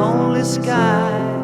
us, only sky.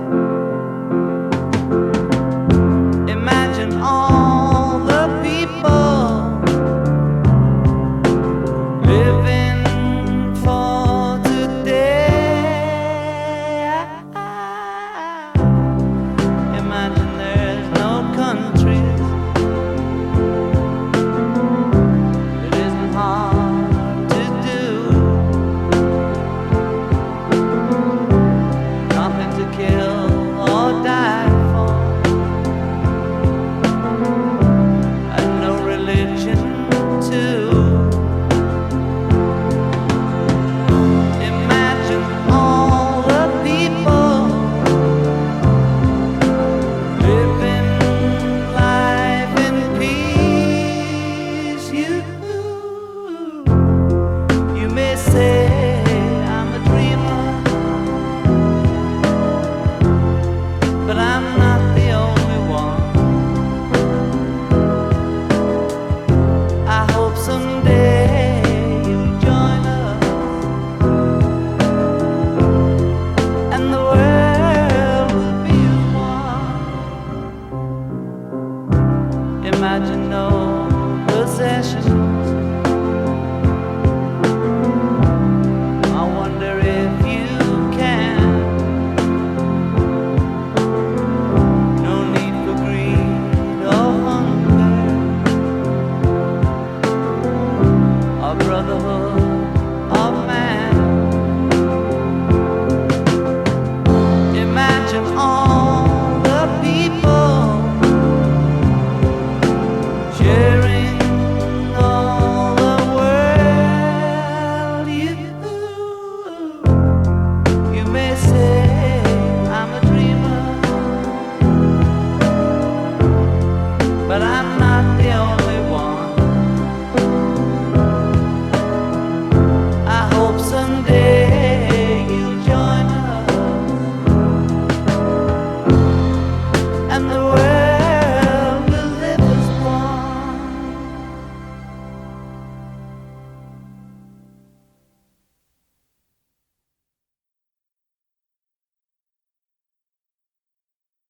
imagine all